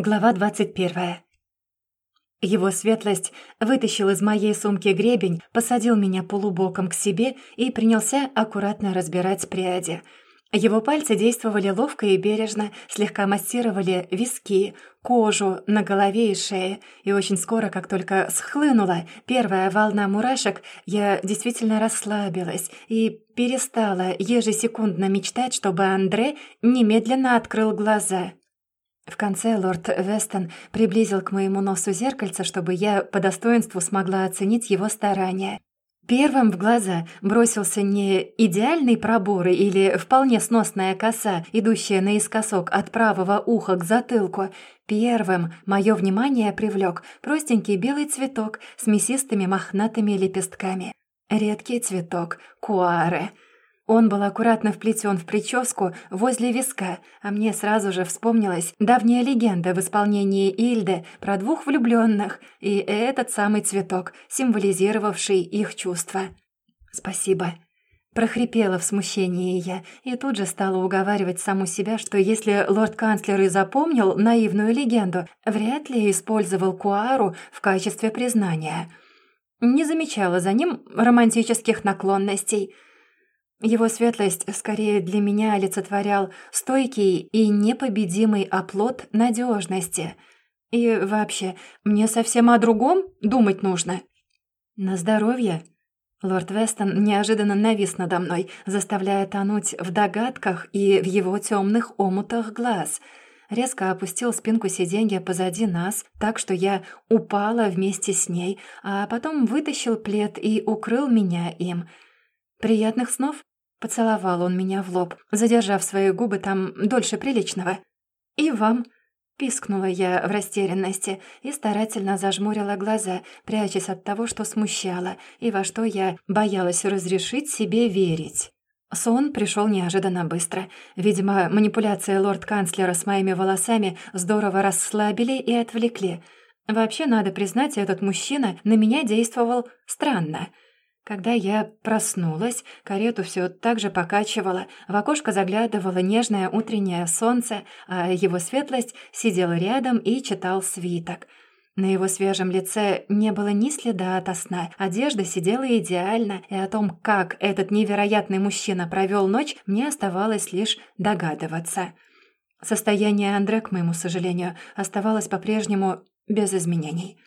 Глава 21. Его светлость вытащил из моей сумки гребень, посадил меня полубоком к себе и принялся аккуратно разбирать пряди. Его пальцы действовали ловко и бережно, слегка массировали виски, кожу на голове и шее, и очень скоро, как только схлынула первая волна мурашек, я действительно расслабилась и перестала ежесекундно мечтать, чтобы Андре немедленно открыл глаза — в конце лорд Вестон приблизил к моему носу зеркальце, чтобы я по достоинству смогла оценить его старания. Первым в глаза бросился не идеальный пробор или вполне сносная коса, идущая наискосок от правого уха к затылку. Первым мое внимание привлек простенький белый цветок с мясистыми мохнатыми лепестками. Редкий цветок — куаре — он был аккуратно вплетен в прическу возле виска, а мне сразу же вспомнилась давняя легенда в исполнении Ильды про двух влюбленных и этот самый цветок, символизировавший их чувства. «Спасибо», Прохрипела в смущении я и тут же стала уговаривать саму себя, что если лорд-канцлер и запомнил наивную легенду, вряд ли использовал Куару в качестве признания. Не замечала за ним романтических наклонностей — его светлость скорее для меня олицетворял стойкий и непобедимый оплот надежности. И вообще, мне совсем о другом думать нужно. На здоровье. Лорд Вестон неожиданно навис надо мной, заставляя тонуть в догадках и в его темных омутах глаз. Резко опустил спинку сиденья позади нас, так что я упала вместе с ней, а потом вытащил плед и укрыл меня им. «Приятных снов?» Поцеловал он меня в лоб, задержав свои губы там дольше приличного. «И вам», — пискнула я в растерянности и старательно зажмурила глаза, прячась от того, что смущало и во что я боялась разрешить себе верить. Сон пришел неожиданно быстро. Видимо, манипуляции лорд-канцлера с моими волосами здорово расслабили и отвлекли. Вообще, надо признать, этот мужчина на меня действовал странно — когда я проснулась, карету все так же покачивало, в окошко заглядывало нежное утреннее солнце, а его светлость сидел рядом и читал свиток. На его свежем лице не было ни следа от сна, одежда сидела идеально, и о том, как этот невероятный мужчина провел ночь, мне оставалось лишь догадываться. Состояние Андре, к моему сожалению, оставалось по-прежнему без изменений.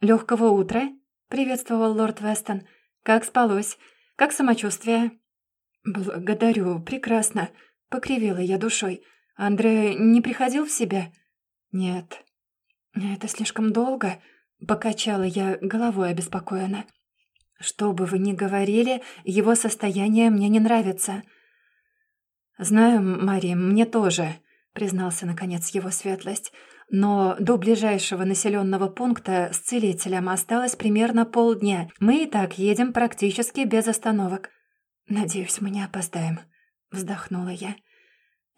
«Легкого утра», — приветствовал лорд Вестон. «Как спалось? Как самочувствие?» «Благодарю, прекрасно», — покривила я душой. «Андре не приходил в себя?» «Нет». «Это слишком долго», — покачала я головой обеспокоенно. «Что бы вы ни говорили, его состояние мне не нравится». «Знаю, Мария, мне тоже», — признался, наконец, его светлость. Но до ближайшего населенного пункта с целителем осталось примерно полдня. Мы и так едем практически без остановок. «Надеюсь, мы не опоздаем», — вздохнула я.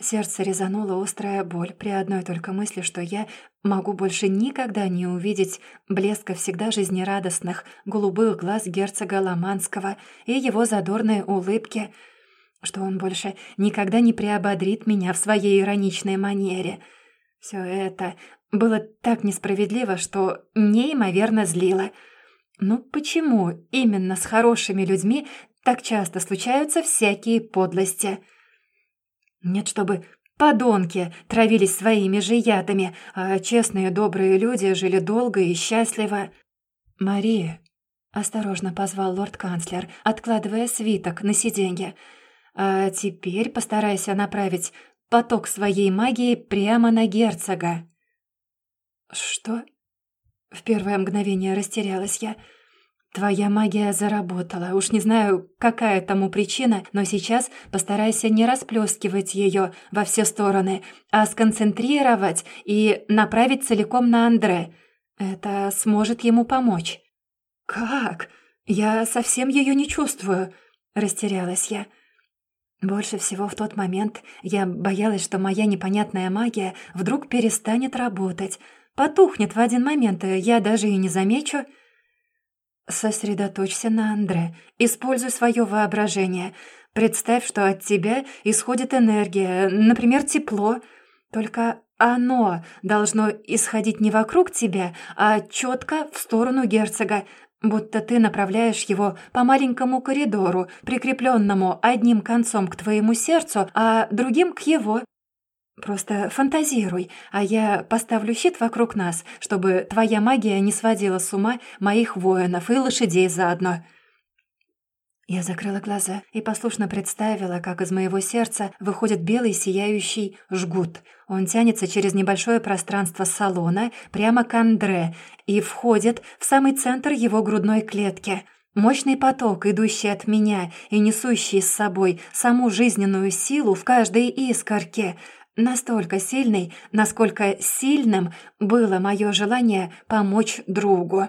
Сердце резануло острая боль при одной только мысли, что я могу больше никогда не увидеть блеска всегда жизнерадостных голубых глаз герцога Ломанского и его задорные улыбки, что он больше никогда не приободрит меня в своей ироничной манере — все это было так несправедливо, что неимоверно злило. Ну почему именно с хорошими людьми так часто случаются всякие подлости? Нет, чтобы подонки травились своими же ядами, а честные добрые люди жили долго и счастливо. «Мария», — осторожно позвал лорд-канцлер, откладывая свиток на сиденье, «а теперь постарайся направить поток своей магии прямо на герцога. «Что?» В первое мгновение растерялась я. «Твоя магия заработала. Уж не знаю, какая тому причина, но сейчас постарайся не расплескивать ее во все стороны, а сконцентрировать и направить целиком на Андре. Это сможет ему помочь». «Как? Я совсем ее не чувствую», — растерялась я. Больше всего в тот момент я боялась, что моя непонятная магия вдруг перестанет работать, потухнет в один момент, и я даже и не замечу. Сосредоточься на Андре, используй свое воображение. Представь, что от тебя исходит энергия, например, тепло. Только оно должно исходить не вокруг тебя, а четко в сторону герцога, будто ты направляешь его по маленькому коридору, прикрепленному одним концом к твоему сердцу, а другим к его. Просто фантазируй, а я поставлю щит вокруг нас, чтобы твоя магия не сводила с ума моих воинов и лошадей заодно». Я закрыла глаза и послушно представила, как из моего сердца выходит белый сияющий жгут. Он тянется через небольшое пространство салона прямо к Андре и входит в самый центр его грудной клетки. Мощный поток, идущий от меня и несущий с собой саму жизненную силу в каждой искорке, настолько сильный, насколько сильным было мое желание помочь другу.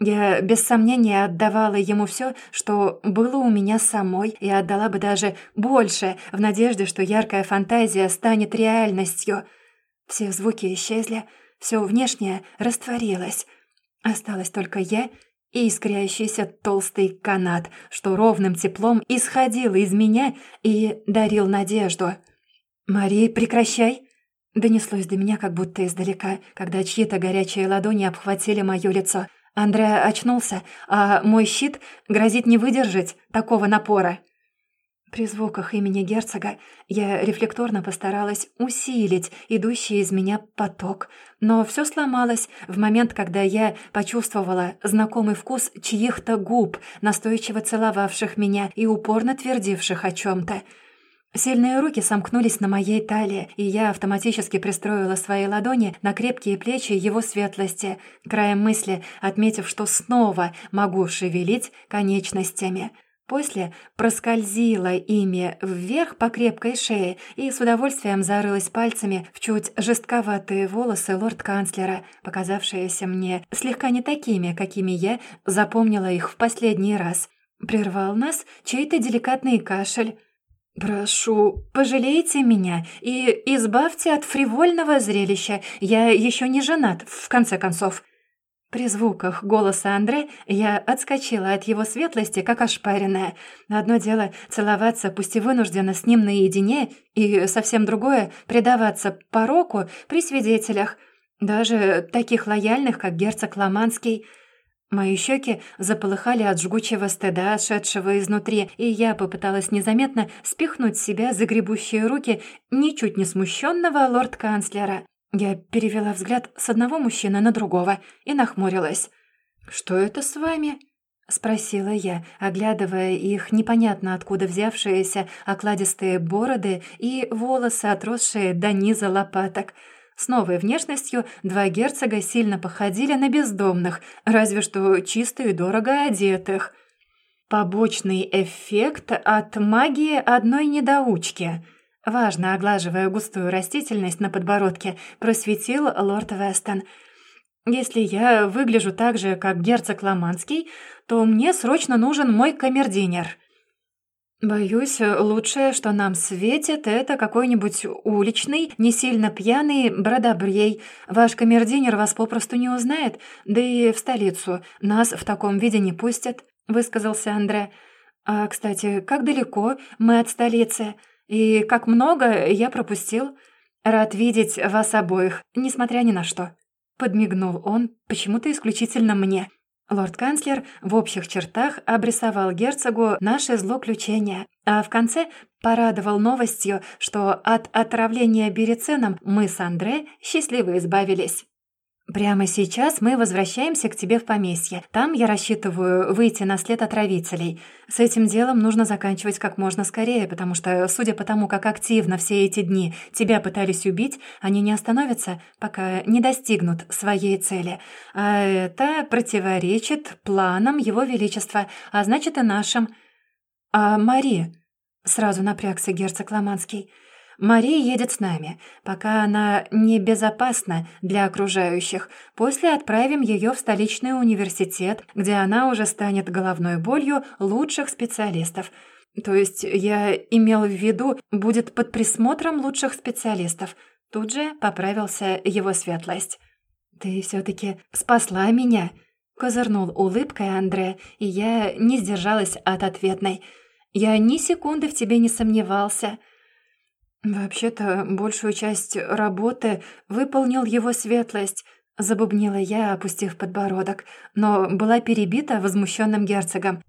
Я без сомнения отдавала ему все, что было у меня самой, и отдала бы даже больше, в надежде, что яркая фантазия станет реальностью. Все звуки исчезли, все внешнее растворилось. Осталась только я и искрящийся толстый канат, что ровным теплом исходил из меня и дарил надежду. «Мари, прекращай!» Донеслось до меня как будто издалека, когда чьи-то горячие ладони обхватили мое лицо — Андреа очнулся, а мой щит грозит не выдержать такого напора. При звуках имени герцога я рефлекторно постаралась усилить идущий из меня поток, но все сломалось в момент, когда я почувствовала знакомый вкус чьих-то губ, настойчиво целовавших меня и упорно твердивших о чем-то. Сильные руки сомкнулись на моей талии, и я автоматически пристроила свои ладони на крепкие плечи его светлости, краем мысли отметив, что снова могу шевелить конечностями. После проскользила ими вверх по крепкой шее и с удовольствием зарылась пальцами в чуть жестковатые волосы лорд-канцлера, показавшиеся мне слегка не такими, какими я запомнила их в последний раз. Прервал нас чей-то деликатный кашель. «Прошу, пожалейте меня и избавьте от фривольного зрелища. Я еще не женат, в конце концов». При звуках голоса Андре я отскочила от его светлости, как ошпаренная. Одно дело целоваться, пусть и вынужденно, с ним наедине, и совсем другое — предаваться пороку при свидетелях, даже таких лояльных, как герцог Ломанский — Мои щеки заполыхали от жгучего стыда, шедшего изнутри, и я попыталась незаметно спихнуть себя загребущие руки ничуть не смущенного лорд-канцлера. Я перевела взгляд с одного мужчины на другого и нахмурилась. «Что это с вами?» — спросила я, оглядывая их непонятно откуда взявшиеся окладистые бороды и волосы, отросшие до низа лопаток — с новой внешностью два герцога сильно походили на бездомных, разве что чисто и дорого одетых. Побочный эффект от магии одной недоучки. Важно, оглаживая густую растительность на подбородке, просветил лорд Вестон. «Если я выгляжу так же, как герцог Ломанский, то мне срочно нужен мой камердинер. «Боюсь, лучшее, что нам светит, это какой-нибудь уличный, не сильно пьяный бродобрей. Ваш камердинер вас попросту не узнает, да и в столицу нас в таком виде не пустят», — высказался Андре. «А, кстати, как далеко мы от столицы? И как много я пропустил? Рад видеть вас обоих, несмотря ни на что». Подмигнул он, почему-то исключительно мне. Лорд-канцлер в общих чертах обрисовал герцогу наше злоключение, а в конце порадовал новостью, что от отравления бериценом мы с Андре счастливо избавились. «Прямо сейчас мы возвращаемся к тебе в поместье. Там я рассчитываю выйти на след отравителей. С этим делом нужно заканчивать как можно скорее, потому что, судя по тому, как активно все эти дни тебя пытались убить, они не остановятся, пока не достигнут своей цели. А это противоречит планам Его Величества, а значит и нашим. А Мари...» Сразу напрягся герцог Ломанский – Мария едет с нами, пока она небезопасна для окружающих. После отправим ее в столичный университет, где она уже станет головной болью лучших специалистов. То есть я имел в виду, будет под присмотром лучших специалистов. Тут же поправился его светлость. «Ты все-таки спасла меня», — козырнул улыбкой Андре, и я не сдержалась от ответной. «Я ни секунды в тебе не сомневался». «Вообще-то большую часть работы выполнил его светлость», — забубнила я, опустив подбородок, но была перебита возмущенным герцогом.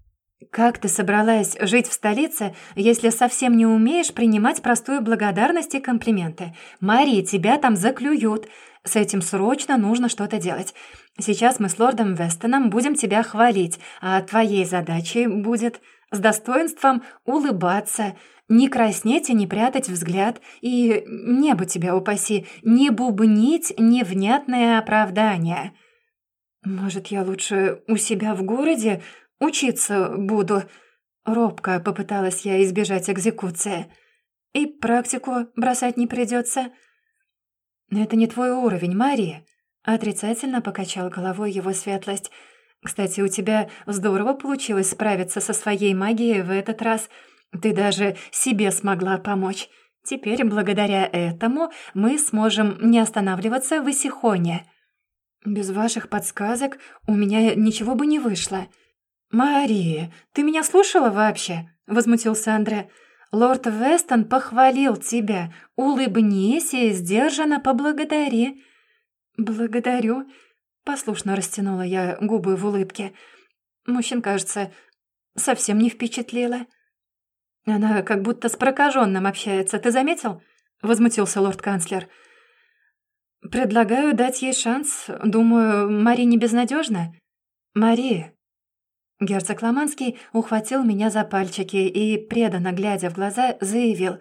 «Как ты собралась жить в столице, если совсем не умеешь принимать простую благодарность и комплименты? Мария, тебя там заклюют. С этим срочно нужно что-то делать. Сейчас мы с лордом Вестоном будем тебя хвалить, а твоей задачей будет с достоинством улыбаться, не краснеть и не прятать взгляд, и, небо тебя упаси, не бубнить невнятное оправдание. Может, я лучше у себя в городе учиться буду?» Робко попыталась я избежать экзекуции. «И практику бросать не придется. «Это не твой уровень, Мария», — отрицательно покачал головой его светлость. «Кстати, у тебя здорово получилось справиться со своей магией в этот раз. Ты даже себе смогла помочь. Теперь, благодаря этому, мы сможем не останавливаться в Исихоне. Без ваших подсказок у меня ничего бы не вышло». «Мария, ты меня слушала вообще?» — возмутился Андре. «Лорд Вестон похвалил тебя. Улыбнись и сдержанно поблагодари». «Благодарю», — послушно растянула я губы в улыбке. Мужчин, кажется, совсем не впечатлила. «Она как будто с прокаженным общается, ты заметил?» — возмутился лорд-канцлер. «Предлагаю дать ей шанс. Думаю, Мари не безнадежна. Мари, Герцог Ломанский ухватил меня за пальчики и, преданно глядя в глаза, заявил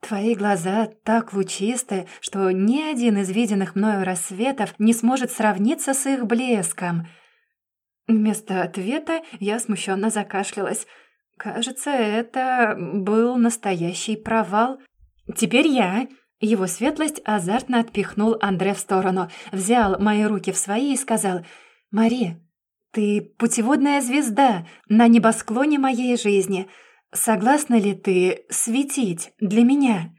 «Твои глаза так лучисты, что ни один из виденных мною рассветов не сможет сравниться с их блеском». Вместо ответа я смущенно закашлялась. Кажется, это был настоящий провал. «Теперь я...» Его светлость азартно отпихнул Андре в сторону, взял мои руки в свои и сказал «Мари, ты путеводная звезда на небосклоне моей жизни. Согласна ли ты светить для меня?»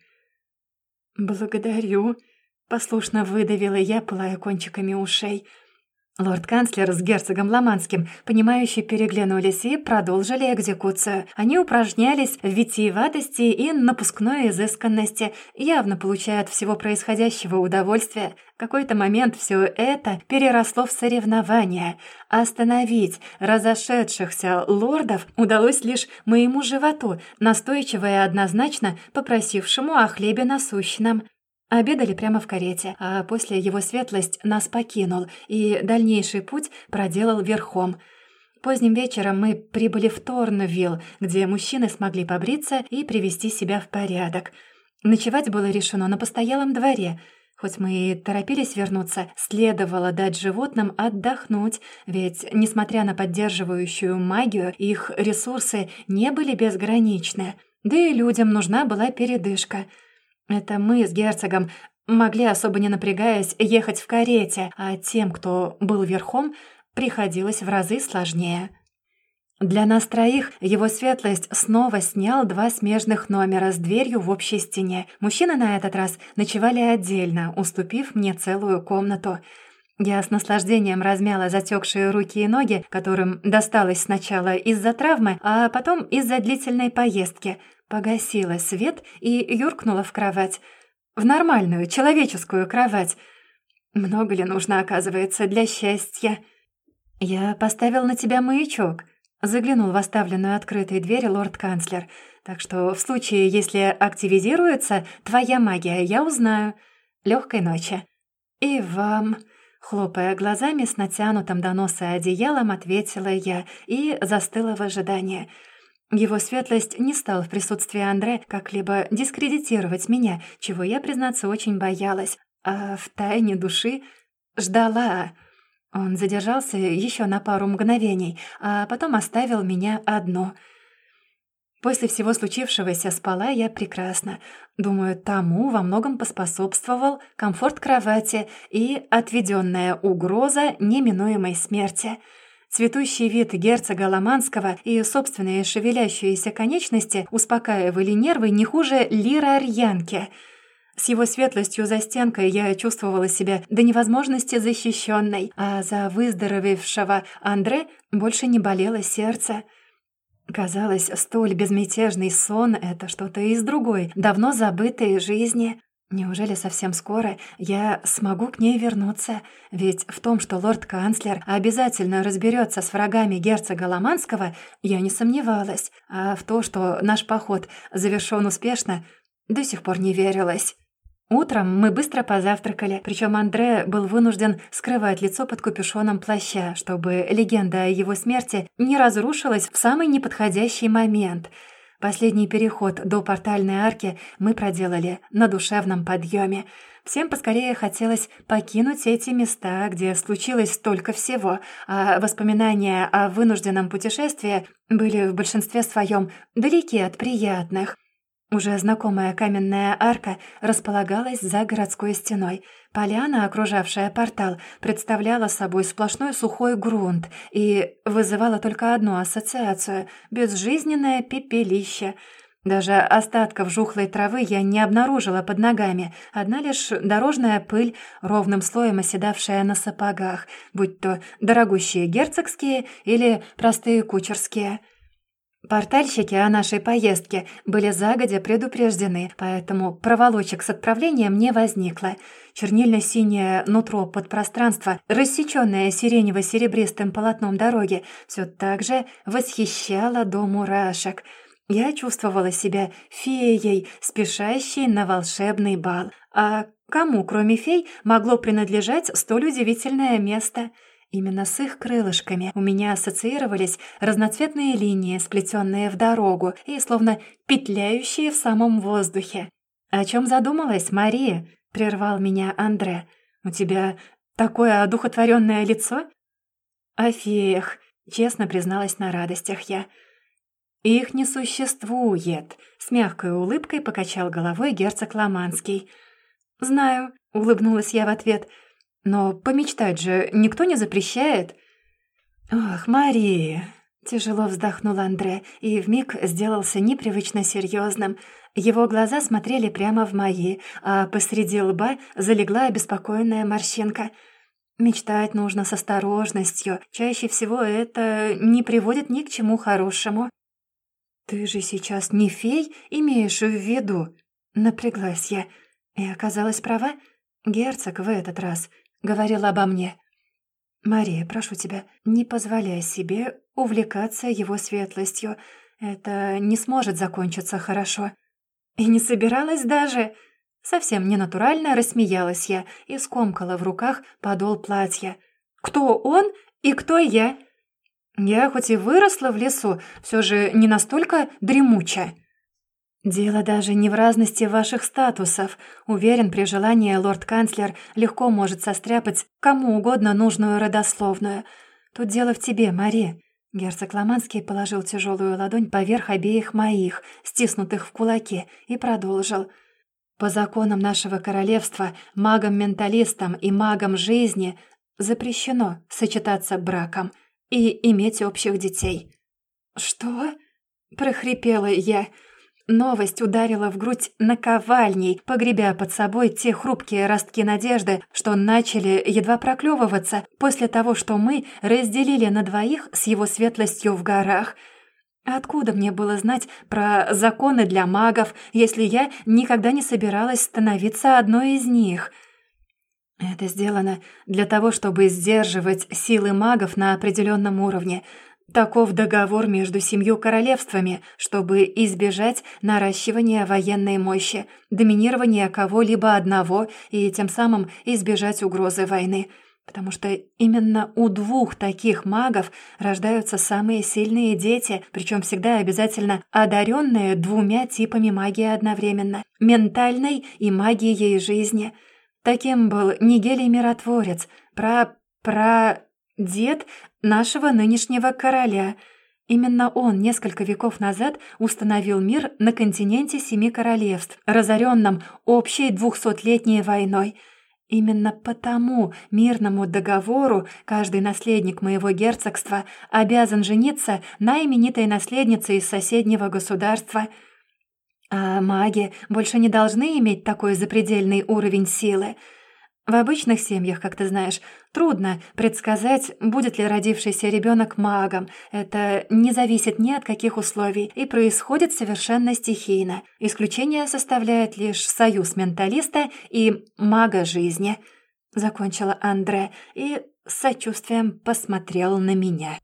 «Благодарю», — послушно выдавила я, пылая кончиками ушей. Лорд-канцлер с герцогом Ломанским, понимающие, переглянулись и продолжили экзекуцию. Они упражнялись в витиеватости и напускной изысканности, явно получая от всего происходящего удовольствие. В какой-то момент все это переросло в соревнование. Остановить разошедшихся лордов удалось лишь моему животу, настойчиво и однозначно попросившему о хлебе насущном. Обедали прямо в карете, а после его светлость нас покинул и дальнейший путь проделал верхом. Поздним вечером мы прибыли в Торнвилл, где мужчины смогли побриться и привести себя в порядок. Ночевать было решено на постоялом дворе. Хоть мы и торопились вернуться, следовало дать животным отдохнуть, ведь, несмотря на поддерживающую магию, их ресурсы не были безграничны. Да и людям нужна была передышка — это мы с герцогом могли, особо не напрягаясь, ехать в карете, а тем, кто был верхом, приходилось в разы сложнее. Для нас троих его светлость снова снял два смежных номера с дверью в общей стене. Мужчины на этот раз ночевали отдельно, уступив мне целую комнату. Я с наслаждением размяла затекшие руки и ноги, которым досталось сначала из-за травмы, а потом из-за длительной поездки — Погасила свет и юркнула в кровать. В нормальную, человеческую кровать. Много ли нужно, оказывается, для счастья? «Я поставил на тебя маячок», — заглянул в оставленную открытой дверь лорд-канцлер. «Так что в случае, если активизируется твоя магия, я узнаю. Легкой ночи». «И вам», — хлопая глазами с натянутым до носа одеялом, ответила я и застыла в ожидании — его светлость не стал в присутствии Андре как-либо дискредитировать меня, чего я, признаться, очень боялась, а в тайне души ждала. Он задержался еще на пару мгновений, а потом оставил меня одну. После всего случившегося спала я прекрасно. Думаю, тому во многом поспособствовал комфорт кровати и отведенная угроза неминуемой смерти — Цветущий вид герцога Ломанского и собственные шевелящиеся конечности успокаивали нервы не хуже лира Арьянки. С его светлостью за стенкой я чувствовала себя до невозможности защищенной, а за выздоровевшего Андре больше не болело сердце. Казалось, столь безмятежный сон — это что-то из другой, давно забытой жизни. Неужели совсем скоро я смогу к ней вернуться? Ведь в том, что лорд-канцлер обязательно разберется с врагами герцога Ломанского, я не сомневалась, а в то, что наш поход завершен успешно, до сих пор не верилась. Утром мы быстро позавтракали, причем Андре был вынужден скрывать лицо под капюшоном плаща, чтобы легенда о его смерти не разрушилась в самый неподходящий момент — Последний переход до портальной арки мы проделали на душевном подъеме. Всем поскорее хотелось покинуть эти места, где случилось столько всего, а воспоминания о вынужденном путешествии были в большинстве своем далеки от приятных. Уже знакомая каменная арка располагалась за городской стеной. Поляна, окружавшая портал, представляла собой сплошной сухой грунт и вызывала только одну ассоциацию — безжизненное пепелище. Даже остатков жухлой травы я не обнаружила под ногами, одна лишь дорожная пыль, ровным слоем оседавшая на сапогах, будь то дорогущие герцогские или простые кучерские — Портальщики о нашей поездке были загодя предупреждены, поэтому проволочек с отправлением не возникло. Чернильно-синее нутро подпространства, рассечённое сиренево-серебристым полотном дороги, все так же восхищало до мурашек. Я чувствовала себя феей, спешащей на волшебный бал. А кому, кроме фей, могло принадлежать столь удивительное место — Именно с их крылышками у меня ассоциировались разноцветные линии, сплетенные в дорогу и словно петляющие в самом воздухе. «О чем задумалась, Мария?» — прервал меня Андре. «У тебя такое одухотворенное лицо?» «О феях», — честно призналась на радостях я. «Их не существует», — с мягкой улыбкой покачал головой герцог Ломанский. «Знаю», — улыбнулась я в ответ, — но помечтать же никто не запрещает. Ох, Мария, тяжело вздохнул Андре и вмиг сделался непривычно серьезным. Его глаза смотрели прямо в мои, а посреди лба залегла обеспокоенная морщинка. Мечтать нужно с осторожностью. Чаще всего это не приводит ни к чему хорошему. «Ты же сейчас не фей имеешь в виду?» Напряглась я и оказалась права. Герцог в этот раз говорил обо мне. «Мария, прошу тебя, не позволяй себе увлекаться его светлостью. Это не сможет закончиться хорошо». И не собиралась даже. Совсем ненатурально рассмеялась я и скомкала в руках подол платья. «Кто он и кто я?» «Я хоть и выросла в лесу, все же не настолько дремуча». «Дело даже не в разности ваших статусов. Уверен, при желании лорд-канцлер легко может состряпать кому угодно нужную родословную. Тут дело в тебе, Мари». Герцог Ломанский положил тяжелую ладонь поверх обеих моих, стиснутых в кулаке, и продолжил. «По законам нашего королевства магам-менталистам и магам жизни запрещено сочетаться браком и иметь общих детей». «Что?» — прохрипела я — Новость ударила в грудь наковальней, погребя под собой те хрупкие ростки надежды, что начали едва проклевываться после того, что мы разделили на двоих с его светлостью в горах. Откуда мне было знать про законы для магов, если я никогда не собиралась становиться одной из них?» Это сделано для того, чтобы сдерживать силы магов на определенном уровне — Таков договор между семью королевствами, чтобы избежать наращивания военной мощи, доминирования кого-либо одного и тем самым избежать угрозы войны. Потому что именно у двух таких магов рождаются самые сильные дети, причем всегда обязательно одаренные двумя типами магии одновременно – ментальной и магией жизни. Таким был Нигелий Миротворец, про... про... дед нашего нынешнего короля. Именно он несколько веков назад установил мир на континенте Семи Королевств, разоренном общей двухсотлетней войной. Именно потому мирному договору каждый наследник моего герцогства обязан жениться на именитой наследнице из соседнего государства. А маги больше не должны иметь такой запредельный уровень силы. В обычных семьях, как ты знаешь, трудно предсказать, будет ли родившийся ребенок магом. Это не зависит ни от каких условий и происходит совершенно стихийно. Исключение составляет лишь союз менталиста и мага жизни. Закончила Андре и с сочувствием посмотрел на меня.